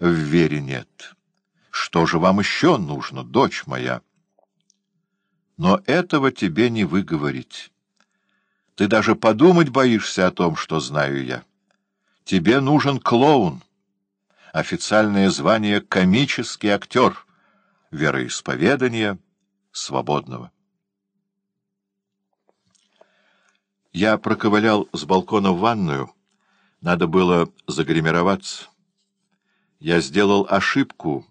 в вере нет. Что же вам еще нужно, дочь моя? Но этого тебе не выговорить. Ты даже подумать боишься о том, что знаю я. Тебе нужен клоун. Официальное звание — комический актер. Вероисповедание свободного. Я проковылял с балкона в ванную. Надо было загримироваться. Я сделал ошибку,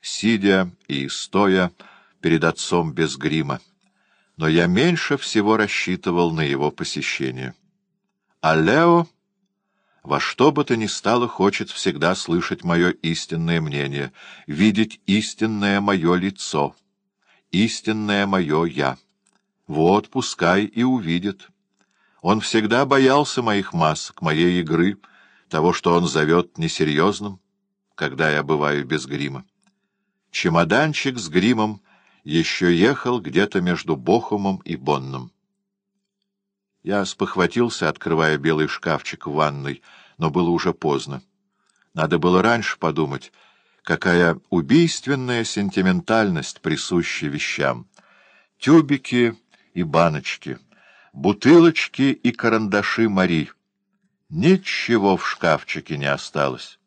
сидя и стоя перед отцом без грима. Но я меньше всего рассчитывал на его посещение. А Лео, во что бы то ни стало, хочет всегда слышать мое истинное мнение, видеть истинное мое лицо, истинное мое «я». Вот, пускай и увидит. Он всегда боялся моих масок, моей игры, того, что он зовет несерьезным, когда я бываю без грима. Чемоданчик с гримом еще ехал где-то между Бохумом и Бонном. Я спохватился, открывая белый шкафчик в ванной, но было уже поздно. Надо было раньше подумать, какая убийственная сентиментальность присуща вещам. Тюбики и баночки — бутылочки и карандаши Мари. Ничего в шкафчике не осталось.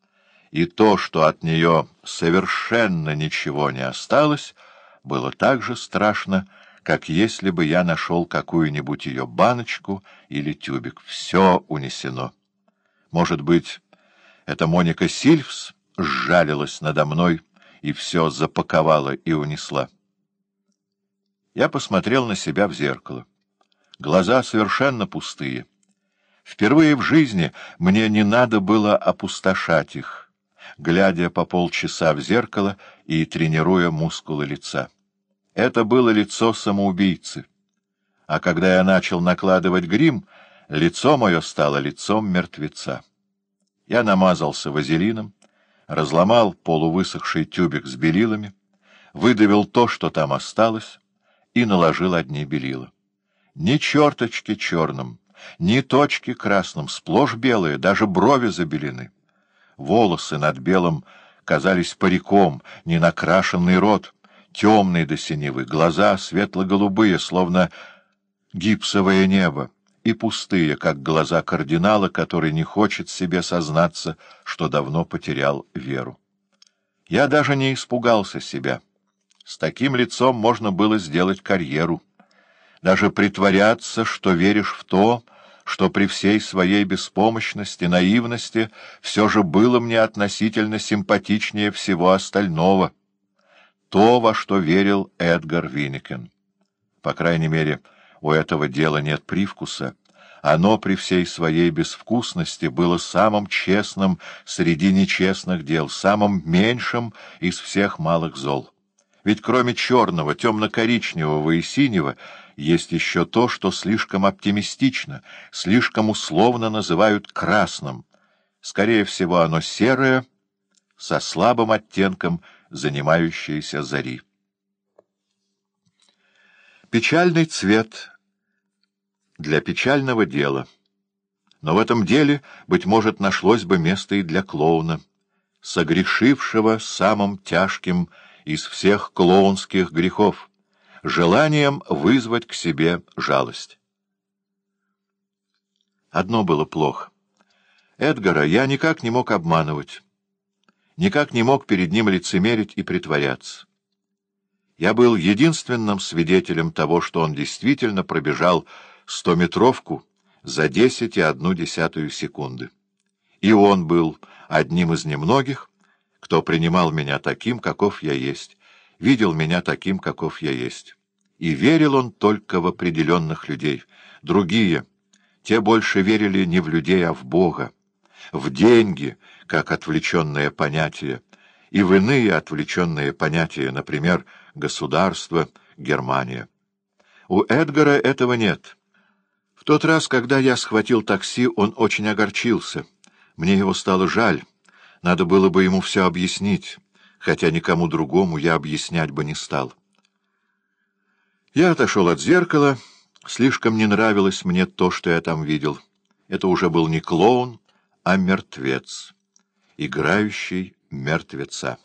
И то, что от нее совершенно ничего не осталось, было так же страшно, как если бы я нашел какую-нибудь ее баночку или тюбик. Все унесено. Может быть, эта Моника Сильвс сжалилась надо мной и все запаковала и унесла. Я посмотрел на себя в зеркало. Глаза совершенно пустые. Впервые в жизни мне не надо было опустошать их, глядя по полчаса в зеркало и тренируя мускулы лица. Это было лицо самоубийцы. А когда я начал накладывать грим, лицо мое стало лицом мертвеца. Я намазался вазелином, разломал полувысохший тюбик с белилами, выдавил то, что там осталось, и наложил одни белила. Ни черточки черным, ни точки красным, сплошь белые, даже брови забелены. Волосы над белым казались париком, ненакрашенный рот, темный до синевы, глаза светло-голубые, словно гипсовое небо, и пустые, как глаза кардинала, который не хочет себе сознаться, что давно потерял веру. Я даже не испугался себя. С таким лицом можно было сделать карьеру даже притворяться, что веришь в то, что при всей своей беспомощности, наивности все же было мне относительно симпатичнее всего остального. То, во что верил Эдгар Винникен. По крайней мере, у этого дела нет привкуса. Оно при всей своей безвкусности было самым честным среди нечестных дел, самым меньшим из всех малых зол. Ведь кроме черного, темно-коричневого и синего есть еще то, что слишком оптимистично, слишком условно называют красным. Скорее всего, оно серое, со слабым оттенком занимающейся зари. Печальный цвет для печального дела. Но в этом деле, быть может, нашлось бы место и для клоуна, согрешившего самым тяжким из всех клоунских грехов — желанием вызвать к себе жалость. Одно было плохо. Эдгара я никак не мог обманывать, никак не мог перед ним лицемерить и притворяться. Я был единственным свидетелем того, что он действительно пробежал стометровку за десять и одну десятую секунды. И он был одним из немногих, кто принимал меня таким, каков я есть, видел меня таким, каков я есть. И верил он только в определенных людей. Другие, те больше верили не в людей, а в Бога, в деньги, как отвлеченное понятие, и в иные отвлеченные понятия, например, государство, Германия. У Эдгара этого нет. В тот раз, когда я схватил такси, он очень огорчился. Мне его стало жаль. Надо было бы ему все объяснить, хотя никому другому я объяснять бы не стал. Я отошел от зеркала. Слишком не нравилось мне то, что я там видел. Это уже был не клоун, а мертвец, играющий мертвеца.